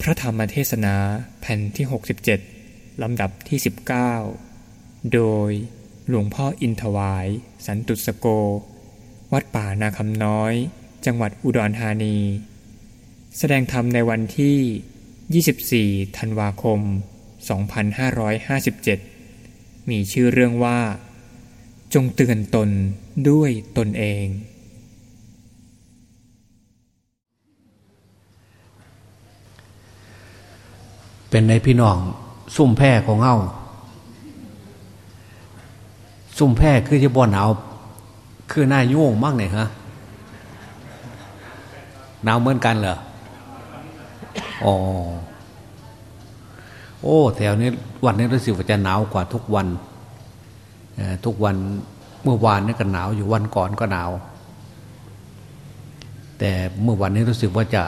พระธรรมเทศนาแผ่นที่ 67 ลำดับที่ 19 โดยหลวงพ่ออินทวาย สันตุสโก วัดป่านาคำน้อย จังหวัดอุดรธานี แสดงธรรมในวันที่ 24 ธันวาคม 2557 มีชื่อเรื่องว่า จงเตือนตนด้วยตนเอง เป็นในพี่น้อง ซุ่มแพ่ของเฮาซุ่มแพ่คือจะบ่หนาวคือหน้าโย่งมากเนี่ยฮะหนาวเหมือนกันเหรออ๋อโอ้แถวนี้วันนี้รู้สึกว่าจะหนาวกว่าทุกวันทุกวันเมื่อวานนี่ก็หนาวอยู่วันก่อนก็หนาว แต่เมื่อวันนี้รู้สึกว่าจะ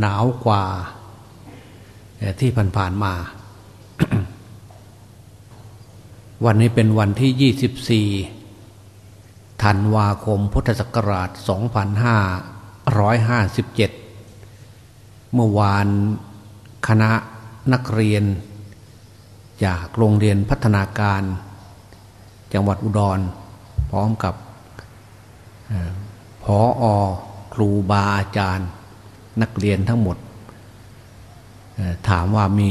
หนาวกว่า ที่ผ่านๆมา วันนี้เป็นวันที่ 24 ธันวาคมพุทธศักราช 2557 เมื่อวานคณะนักเรียน จากโรงเรียนพัฒนาการ จังหวัดอุดร พร้อมกับพออครูบาอาจารย์ นักเรียนทั้งหมด ถามว่ามี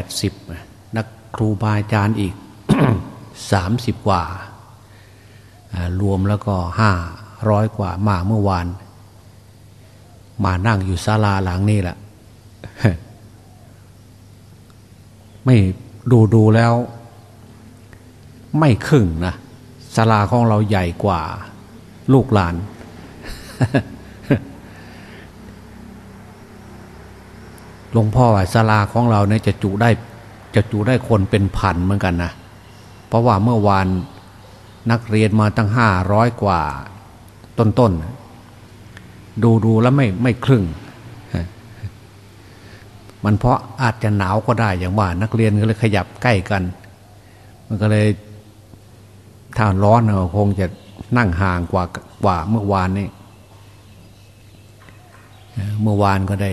480 นักครูบาอาจารย์อีก 30 กว่า รวมแล้วก็ 500 กว่ามาเมื่อวาน มานั่งอยู่ศาลาหลังนี่แหละ ไม่ดูดูแล้ว ไม่ครึ่งนะศาลาของเราใหญ่กว่า ลูกหลาน หลวงพ่อว่าศาลาของเราเนี่ยจะจุได้จะจุได้คนเป็นพันเหมือนกันนะเพราะว่าเมื่อวานนักเรียนมาตั้งห้าร้อยกว่าต้นๆดูดูแล้วไม่ไม่ครึ่ง มันเพราะอาจจะหนาวก็ได้อย่างว่า นักเรียนก็เลยขยับใกล้กัน มันก็เลยถ้าร้อนคงจะนั่งห่างกว่ากว่าเมื่อวานนี้เมื่อวานก็ได้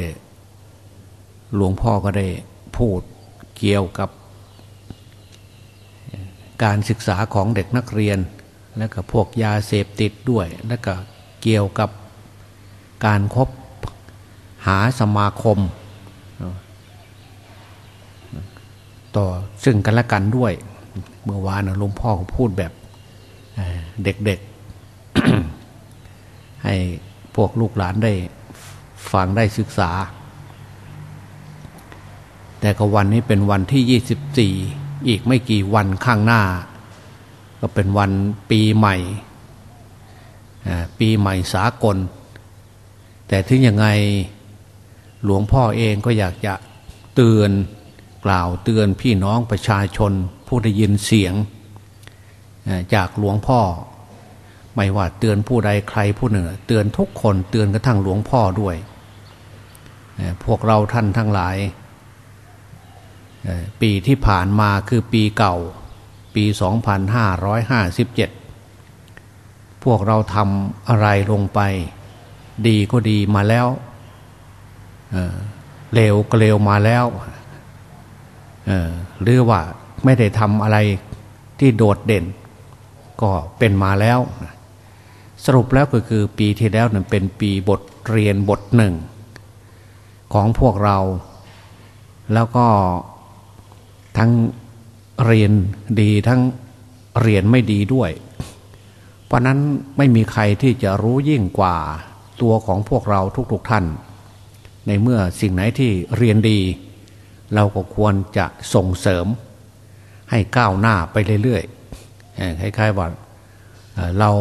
หลวงพ่อก็ได้พูดเกี่ยวกับการศึกษาของเด็กนักเรียน และก็พวกยาเสพติดด้วย และก็เกี่ยวกับการครบหาสมาคม ต่อซึ่งกันและกันด้วย เมื่อวานหลวงพ่อพูดแบบเด็กๆ ให้พวกลูกหลานได้ฟังได้ศึกษา แต่ก็วันนี้เป็นวันที่ยี่สิบสี่อีกไม่กี่วันข้างหน้า ก็เป็นวันปีใหม่ ปีใหม่สากล แต่ถึงยังไงหลวงพ่อเองก็อยากจะเตือนกล่าวเตือนพี่น้องประชาชน ผู้ได้ยินเสียง จากหลวงพ่อ ไม่ว่าเตือนผู้ใดใครผู้หนึ่ง เตือนทุกคนเตือนกระทั่งหลวงพ่อด้วย พวกเราท่านทั้งหลาย ปีที่ผ่านมาคือปีเก่าปี 2557 พวกเราทำอะไรลงไป ดีก็ดีมาแล้วเลวก็เลวมาแล้วหรือว่าไม่ได้ทำอะไรที่โดดเด่น ก็เป็นมาแล้ว สรุปแล้วก็คือปีที่แล้วนั้นเป็นปีบทเรียนบทหนึ่ง ของพวกเราแล้วก็ ทั้งเรียนดีทั้งเรียนไม่ดีด้วย เพราะนั้นไม่มีใครที่จะรู้ยิ่งกว่าตัวของพวกเราทุกๆทท่าน ในเมื่อสิ่งไหนที่เรียนดี เราก็ควรจะส่งเสริม ให้ก้าวหน้าไปเรื่อยๆคล้ายๆว่าเรา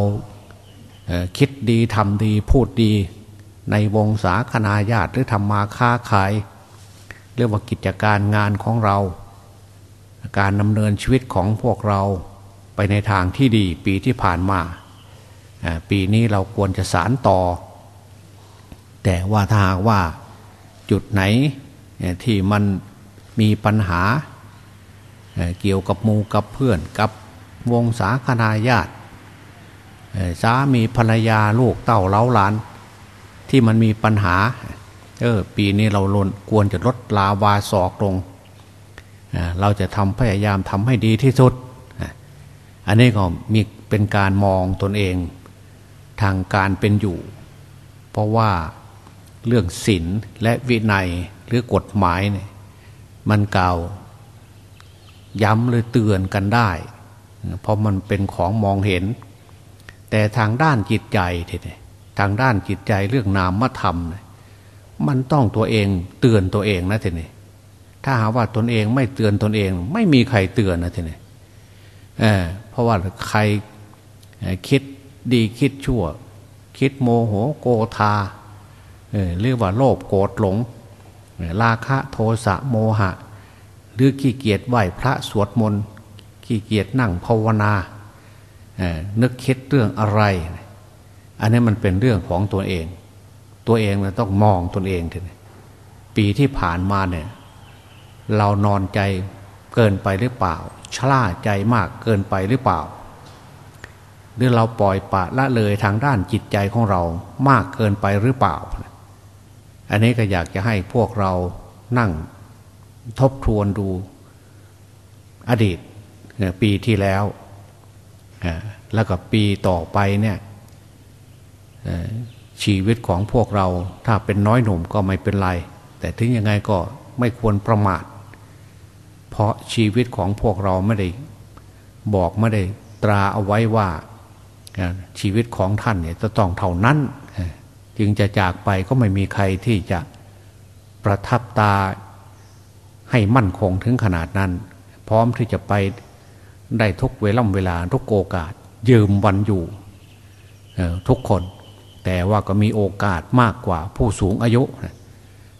คิดดีทำดีพูดดีในวงศาคณาญาติหรือทำมาค้าขาย เรียกว่ากิจการงานของเรา การดำเนินชีวิตของพวกเราไปในทางที่ดีปีที่ผ่านมา ปีนี้เราควรจะสารต่อ แต่ว่าถ้าหากว่าจุดไหนที่มันมีปัญหาเกี่ยวกับมูกับเพื่อนกับวงศาคณาญาติสามีภรรยาลูกเต้าเล้าหลาน ที่มันมีปัญหาเออปีนี้เราลนควรจะลดลาวาศอกลง เราจะทำพยายามทำให้ดีที่สุด อันนี้ก็มีเป็นการมองตนเองทางการเป็นอยู่ เพราะว่าเรื่องศีลและวินัยหรือกฎหมายเนี่ยมันกล่าว ย้ำหรือเตือนกันได้ เพราะมันเป็นของมองเห็น แต่ทางด้านจิตใจทีนี้ทางด้านจิตใจเรื่องนามธรรม มันต้องตัวเองเตือนตัวเองนะทีนี้ ถ้าหาว่าตนเองไม่เตือนตนเอง ไม่มีใครเตือนนะทีนี้เเพราะว่าใครคิดดีคิดชั่ว คิดโมโหโกธาเรียกว่าโลภโกรธหลง ราคะโทสะโมหะ หรือขี้เกียจไหวพระสวดมนต์ขี้เกียจนั่งภาวนานึกคิดเรื่องอะไร อันนี้มันเป็นเรื่องของตัวเอง ตัวเองมันต้องมองตนเองทีนี้ปีที่ผ่านมาเนี่ย เรานอนใจเกินไปหรือเปล่าชล่าใจมากเกินไปหรือเปล่า หรือเราปล่อยปะละเลยทางด้านจิตใจของเรามากเกินไปหรือเปล่า อันนี้ก็อยากจะให้พวกเรานั่งทบทวนดู อดีตปีที่แล้ว แล้วก็ปีต่อไปเนี่ยชีวิตของพวกเราถ้าเป็นน้อยหนุ่มก็ไม่เป็นไร แต่ถึงยังไงก็ไม่ควรประมาท เพราะชีวิตของพวกเราไม่ได้บอกไม่ได้ตราเอาไว้ว่าชีวิตของท่านเนี่ยจะต้องเท่านั้น จึงจะจากไปก็ไม่มีใครที่จะประทับตาให้มั่นคงถึงขนาดนั้น พร้อมที่จะไปได้ทุกเวล่ำเวลาทุกโอกาส ยืมวันอยู่ทุกคน แต่ว่าก็มีโอกาสมากกว่าผู้สูงอายุ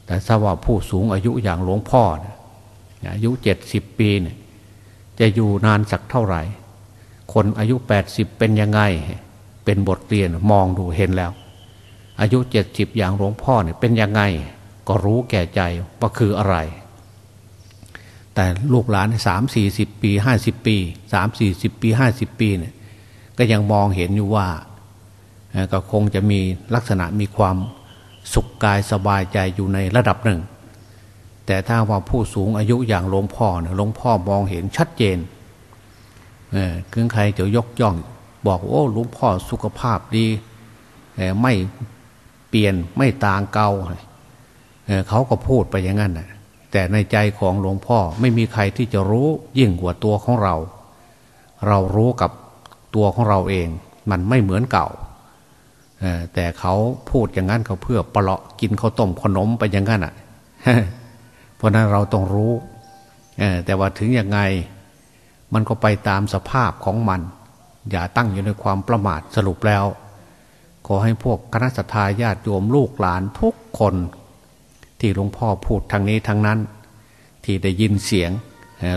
แต่ถ้าว่าผู้สูงอายุอย่างหลวงพ่อ อายุเจ็ดสิบปีเนี่ยจะอยู่นานสักเท่าไหร่ คนอายุแปดสิบเป็นยังไง เป็นบทเรียนมองดูเห็นแล้ว อายุเจ็ดสิบอย่างหลวงพ่อเนี่ยเป็นยังไง ก็รู้แก่ใจว่าคืออะไร แต่ลูกหลานสามสี่สิบปีห้าสิบปีสามสี่สิบปีห้าสิบปีเนี่ยก็ยังมองเห็นอยู่ว่าก็คงจะมีลักษณะมีความสุขกายสบายใจอยู่ในระดับหนึ่ง แต่ถ้าว่าผู้สูงอายุอย่างหลวงพ่อเนี่ยหลวงพ่อมองเห็นชัดเจนคือใครจะยกย่อง บอกโอ้หลวงพ่อสุขภาพดีไม่เปลี่ยนไม่ต่างเกาเเขาก็พูดไปอย่างนั้นนะแต่ในใจของหลวงพ่อไม่มีใครที่จะรู้ยิ่งกว่าตัวของเรา เรารู้กับตัวของเราเอง มันไม่เหมือนเก่าแต่เขาพูดอย่างนั้นเขาเพื่อปละกินข้าวต้มขนมไปอย่างนั้นอะ เพราะนั้นเราต้องรู้แต่ว่าถึงยังไงมันก็ไปตามสภาพของมัน อย่าตั้งอยู่ในความประมาทสรุปแล้ว ขอให้พวกคณะสัตยาญาติโยมลูกหลานทุกคน ที่หลวงพ่อพูดทางนี้ทางนั้น ที่ได้ยินเสียง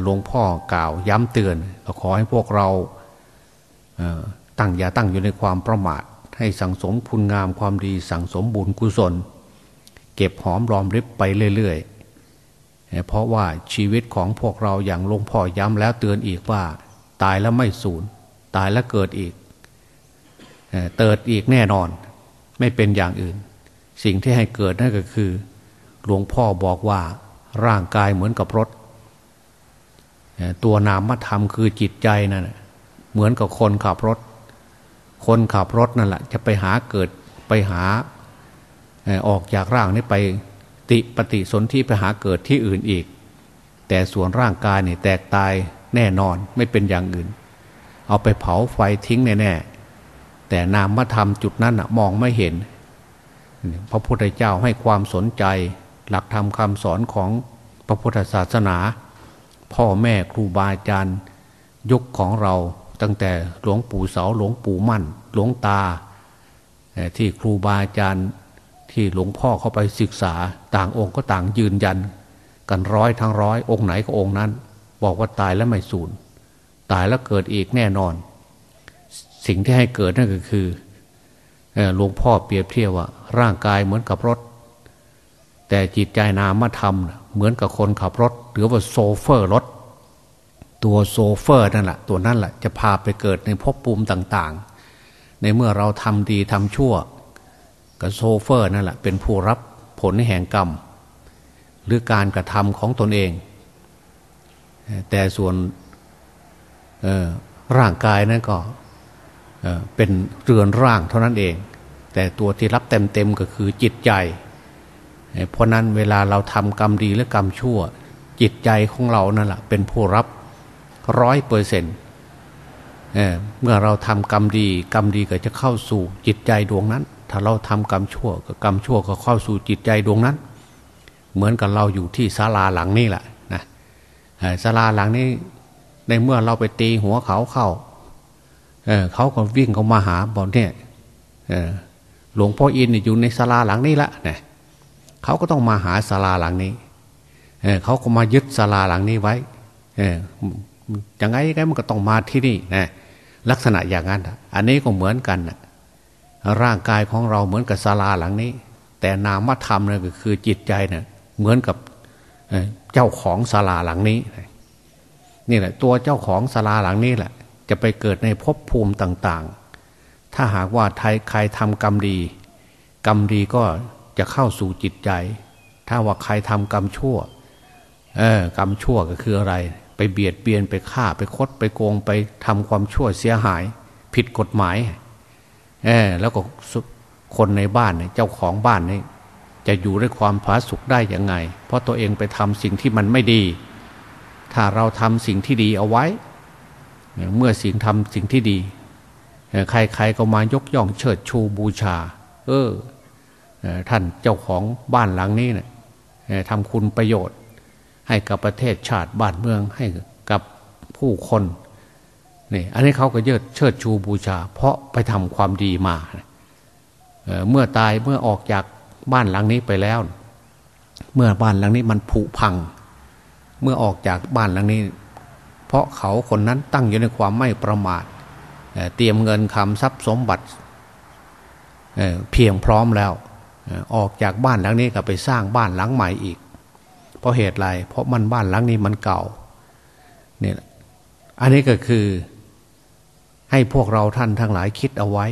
หลวงพ่อกล่าวย้ำเตือนก็ขอให้พวกเราตั้งอย่าตั้งอยู่ในความประมาท ให้สั่งสมคุณงามความดีสั่งสมบุญกุศล เก็บหอมรอมริบไปเรื่อยๆ เพราะว่าชีวิตของพวกเราอย่างหลวงพ่อย้ำแล้วเตือนอีกว่า ตายแล้วไม่สูญตายแล้วเกิดอีกเติดอีกแน่นอน ไม่เป็นอย่างอื่น สิ่งที่ให้เกิดนั่นก็คือ หลวงพ่อบอกว่าร่างกายเหมือนกับรถ ตัวนามธรรมคือจิตใจนั่นเหมือนกับคนขับรถ คนขับรถนั่นแหละจะไปหาเกิดไปหาออกจากร่างนี้ไป ติปฏิสนธิไปหาเกิดที่อื่นอีก แต่ส่วนร่างกายเนี่ยแตกตายแน่นอนไม่เป็นอย่างอื่น เอาไปเผาไฟทิ้งแน่ๆแต่นามธรรมจุดนั้นมองไม่เห็น พระพุทธเจ้าให้ความสนใจ หลักธรรมคำสอนของพระพุทธศาสนา พ่อแม่ครูบาอาจารย์ยุคของเราตั้งแต่หลวงปู่เสาหลวงปู่มั่น หลวงตา ที่ครูบาอาจารย์ ที่หลวงพ่อเข้าไปศึกษาต่างองค์ก็ต่างยืนยัน กันร้อยทั้งร้อยองค์ไหนก็องค์นั้น บอกว่าตายแล้วไม่สูญตายแล้วเกิดอีกแน่นอน สิ่งที่ให้เกิดนั่นก็คือหลวงพ่อเปรียบเทียบว่า ร่างกายเหมือนกับรถ แต่จิตใจนามธรรม เหมือนกับคนขับรถ หรือว่าโซเฟอร์รถ ตัวโซเฟอร์นั่นแหละตัวนั่นแหละจะพาไปเกิดในภพภูมิต่างๆ ในเมื่อเราทำดีทำชั่ว กับโซเฟอร์นั่นแหละเป็นผู้รับผลแห่งกรรม หรือการกระทำของตนเอง แต่ส่วนร่างกายนั้นก็เป็นเรือนร่างเท่านั้นเอง แต่ตัวที่รับเต็มๆก็คือจิตใจ เพราะนั้นเวลาเราทำกรรมดีหรือกรรมชั่ว จิตใจของเรานั่นแหละเป็นผู้รับร้อยเปอร์เซ็นต์เมื่อเราทำกรรมดี กรรมดีก็จะเข้าสู่จิตใจดวงนั้น ถ้าเราทำกรรมชั่วก็กรรมชั่วก็เข้าสู่จิตใจดวงนั้น เหมือนกับเราอยู่ที่ศาลาหลังนี้แหละนะศาลาหลังนี้ในเมื่อเราไปตีหัวเขาเข้าเเขาก็วิ่งเข้ามาหาบอกเนี่ยหลวงพ่ออินอยู่ในศาลาหลังนี้ละเนี่ยเขาก็ต้องมาหาศาลาหลังนี้เเขาก็มายึดศาลาหลังนี้ไว้ยังไงก็มันก็ต้องมาที่นี่นะลักษณะอย่างนั้น อันนี้ก็เหมือนกันนะ ร่างกายของเราเหมือนกับศาลาหลังนี้ แต่นามธรรมเนี่ยก็คือจิตใจเนี่ยเหมือนกับเจ้าของศาลาหลังนี้นี่แหละตัวเจ้าของศาลาหลังนี้แหละ จะไปเกิดในภพภูมิต่างๆ ถ้าหากว่าไทยใครทำกรรมดี กรรมดีก็จะเข้าสู่จิตใจ ถ้าว่าใครทำกรรมชั่วเออกรรมชั่วก็คืออะไร ไปเบียดเบียนไปฆ่าไปคดไปโกงไปทำความชั่วเสียหาย ผิดกฎหมาย เออแล้วก็คนในบ้านเจ้าของบ้านนี่จะอยู่ด้วยความผาสุกได้ยังไง เพราะตัวเองไปทำสิ่งที่มันไม่ดี ถ้าเราทำสิ่งที่ดีเอาไว้ เมื่อสิ่งทำสิ่งที่ดี ใครๆก็มายกย่องเชิดชูบูชา เออท่านเจ้าของบ้านหลังนี้เนะี่ยทำคุณประโยชน์ ให้กับประเทศชาติบ้านเมืองให้กับผู้คน นี่อันนี้เขาก็เยิดเชิดชูบูชา เพราะไปทำความดีมาเเมื่อตายเมื่อออกจากบ้านหลังนี้ไปแล้ว เมื่อบ้านหลังนี้มันผุพัง เมื่อออกจากบ้านหลังนี้ เพราะเขาคนนั้นตั้งอยู่ในความไม่ประมาทเตรียมเงินคำทรัพย์สมบัติเพียงพร้อมแล้วออกจากบ้านหลังนี้ก็ไปสร้างบ้านหลังใหม่อีก เพราะเหตุไรเพราะมันบ้านหลังนี้มันเก่าเนี่ยอันนี้ก็คือ ให้พวกเราท่านทั้งหลายคิดเอาไว้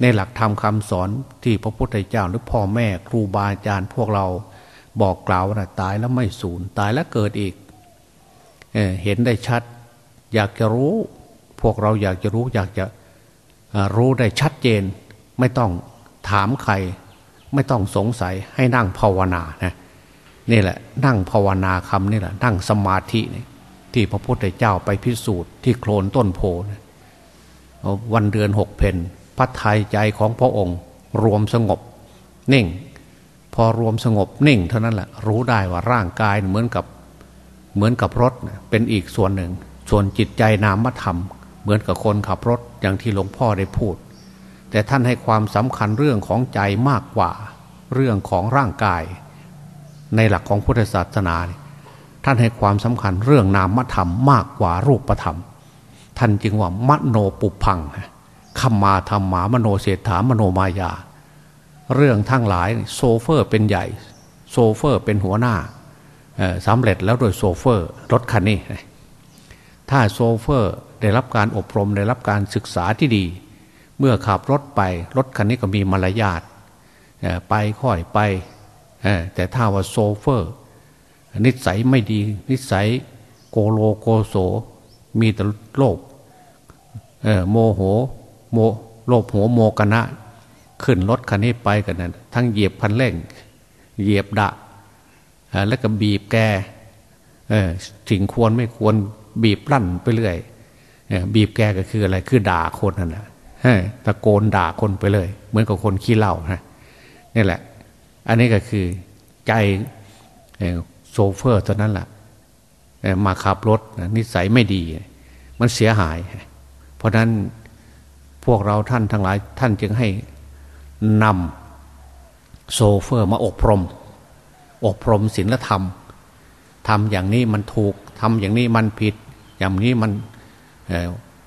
ในหลักธรรมคำสอนที่พระพุทธเจ้าหรือพ่อแม่ครูบาอาจารย์พวกเราบอกกล่าวว่าตายแล้วไม่สูญตายแล้วเกิดอีกเเห็นได้ชัด อยากจะรู้ พวกเราอยากจะรู้ อยากจะรู้ได้ชัดเจน ไม่ต้องถามใคร ไม่ต้องสงสัยให้นั่งภาวนานะนี่แหละ นั่งภาวนาคำนี่แหละ นั่งสมาธินี่ที่พระพุทธเจ้าไปพิสูจน์ที่โคลนต้นโพนะ วันเดือนหกเพนพัดไทยใจของพระองค์ รวมสงบ นิ่ง พอรวมสงบนิ่ง เท่านั้นแหละรู้ได้ว่าร่างกายเหมือนกับเหมือนกับรถเป็นอีกส่วนหนึ่ง ส่วนจิตใจนามธรรม เหมือนกับคนขับรถอย่างที่หลวงพ่อได้พูด แต่ท่านให้ความสำคัญเรื่องของใจมากกว่าเรื่องของร่างกาย ในหลักของพุทธศาสนา ท่านให้ความสำคัญเรื่องนามธรรมมากกว่ารูปธรรม ท่านจึงว่ามโนปุพังคำมาธรรมามโนเศรษฐามโนมายา เรื่องทั้งหลายโซเฟอร์เป็นใหญ่ โซเฟอร์เป็นหัวหน้าสำเร็จแล้วโดยโซเฟอร์รถคันนี้ ถ้าโซเฟอร์ได้รับการอบรมได้รับการศึกษาที่ดี เมื่อขับรถไปรถคันนี้ก็มีมารยาทไปค่อยไป แต่ถ้าว่าโซเฟอร์ นิสัยไม่ดี นิสัยโกโลโกโส มีแต่โลภโมโหโมโลภโหโมกนะขึ้นรถคันนี้ไปกันนั้นทั้งเหยียบคันเร่ง เหยียบดะแล้วก็บีบแกสิ่งควรไม่ควรบีบลั่นไปเรื่อยบีบแกก็คืออะไรคือด่าคนนั่นแหละตะโกนด่าคนไปเลย เหมือนกับคนขี้เหล้านะนี่แหละ อันนี้ก็คือใจโซเฟอร์ตอนนั้นแหละ มาขับรถนิสัยไม่ดี มันเสียหาย เพราะนั้นพวกเราท่านทั้งหลายท่านจึงให้นำโซเฟอร์มาอบรม อบรมศีลธรรมทำอย่างนี้มันถูกทำอย่างนี้มันผิด อย่างนี้มัน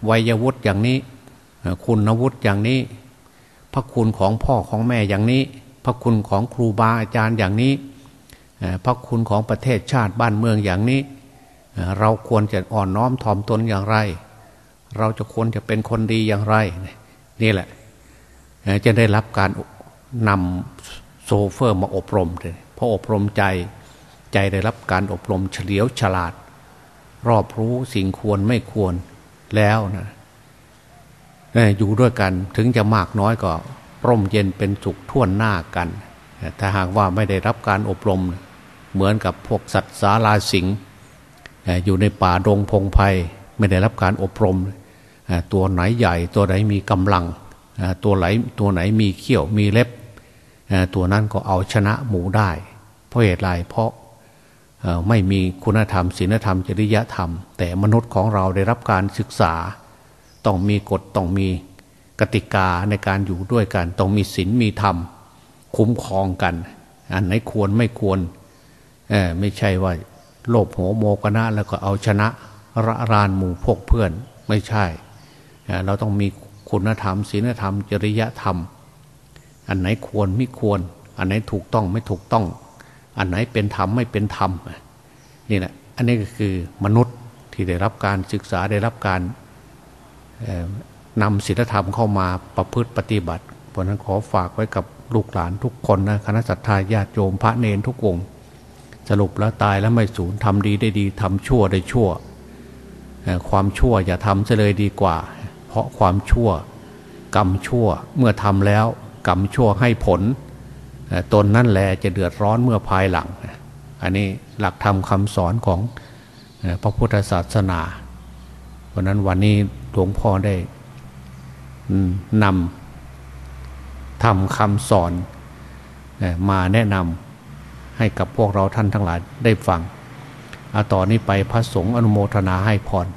วัยวุฒิอย่างนี้ คุณวุฒิอย่างนี้ พระคุณของพ่อของแม่อย่างนี้ พระคุณของครูบาอาจารย์อย่างนี้ พระคุณของประเทศชาติบ้านเมืองอย่างนี้ เราควรจะอ่อนน้อมถ่อมตนอย่างไร เราจะควรจะเป็นคนดีอย่างไร นี่แหละ จะได้รับการนำโซเฟอร์มาอบรมเลยพออบรมใจใจได้รับการอบรมเฉลียวฉลาด รอบรู้สิ่งควรไม่ควรแล้วนะอยู่ด้วยกันถึงจะมากน้อยก็ร่มเย็นเป็นสุขท่วนหน้ากัน ถ้าหากว่าไม่ได้รับการอบรม เหมือนกับพวกสัตว์สาราสิง อยู่ในป่าดงพงไพ่ไม่ได้รับการอบรม ตัวไหนใหญ่ตัวไหนมีกำลัง ตัวไหนตัวไหนมีเขี้ยวมีเล็บ ตัวนั้นก็เอาชนะหมูได้ เพราะเหตุไรเพราะไม่มีคุณธรรมศีลธรรมจริยธรรม แต่มนุษย์ของเราได้รับการศึกษา ต้องมีกฎต้องมีกติกาในการอยู่ด้วยกัน ต้องมีศีลมีธรรม คุ้มครองกัน อันไหนควรไม่ควรไม่ใช่ว่า โลภโหโมกนะแล้วก็เอาชนะระรานหมู่พกเพื่อนไม่ใช่ เราต้องมีคุณธรรมศีลธรรม จริยธรรม อันไหนควรไม่ควร อันไหนถูกต้องไม่ถูกต้อง อันไหนเป็นธรรมไม่เป็นธรรมนี่แหละอันนี้ก็คือมนุษย์ที่ได้รับการศึกษาได้รับการนำศีลธรรมเข้ามาประพฤติปฏิบัติ เพราะนั้นขอฝากไว้กับลูกหลานทุกคนนะคณะสัตยาญาติโยมพระเนรทุกองค์ สรุปแล้วตายแล้วไม่สูญทำดีได้ดีทำชั่วได้ชั่ว ความชั่วอย่าทำเลยดีกว่า เพราะความชั่ว กรรมชั่วเมื่อทำแล้ว กรรมชั่วให้ผลตนนั่นแหละจะเดือดร้อนเมื่อภายหลัง อันนี้หลักธรรมคำสอนของพระพุทธศาสนา เพราะนั้นวันนี้หลวงพ่อได้นำทำคำสอนมาแนะนำ ให้กับพวกเราท่านทั้งหลายได้ฟังอาต่อนนี้ไปพระสงฆ์อนุโมทนาให้พร